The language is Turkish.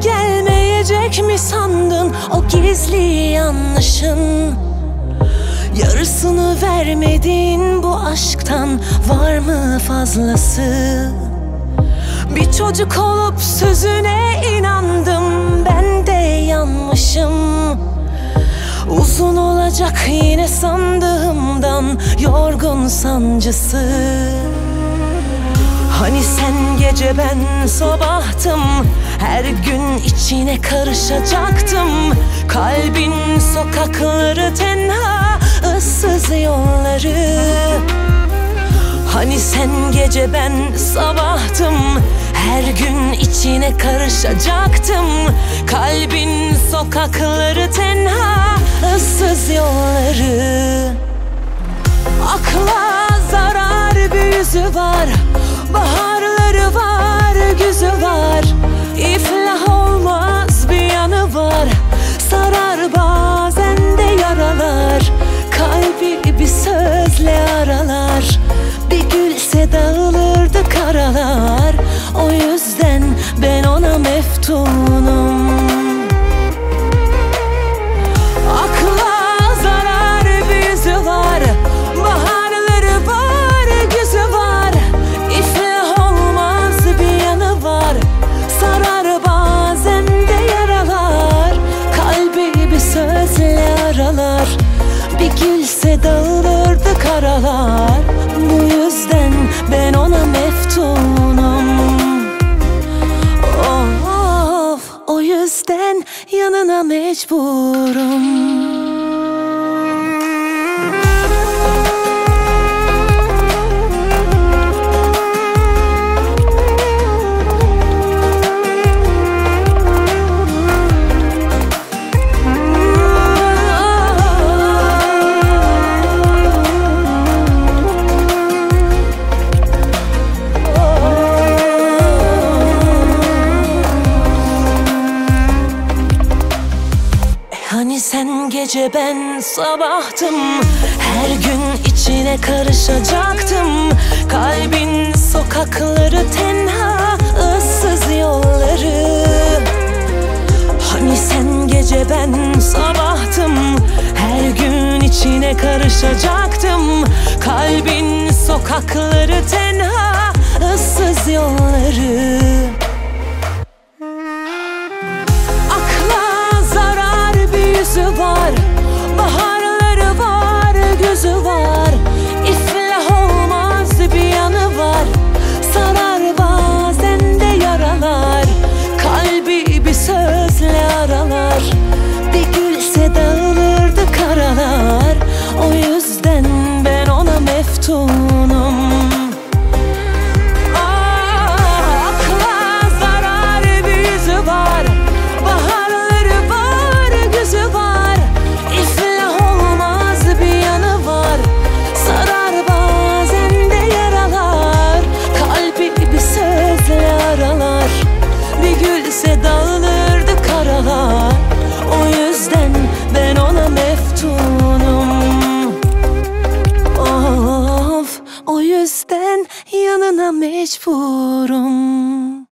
bitecek mi sandın o gizli yanlışın? Yarısını vermedin bu aşktan var mı fazlası? Bir çocuk olup sözüne inandım ben de yanmışım Uzun olacak yine sandığımdan yorgun sancısı. Hani sen gece ben sabahtım Her gün içine karışacaktım. Kalbin sokakları tenha ıssız yolları. Hani sen gece ben sabahtım Her gün içine karışacaktım. Kalbin sokakları tenha ıssız yolları. Akla zarar bir yüzü var sözle aralar Bir gülse dağılırdı karalar. Bu yüzden ben ona meftunum. Of, o yüzden yanına mecburum Hani sen gece ben sabahtım? Her gün içine karışacaktım. Kalbin sokakları tenha ıssız yolları. Hani sen gece ben sabahtım? Her gün içine karışacaktım. Kalbin sokakları tenha ıssız yolları mesmo foram.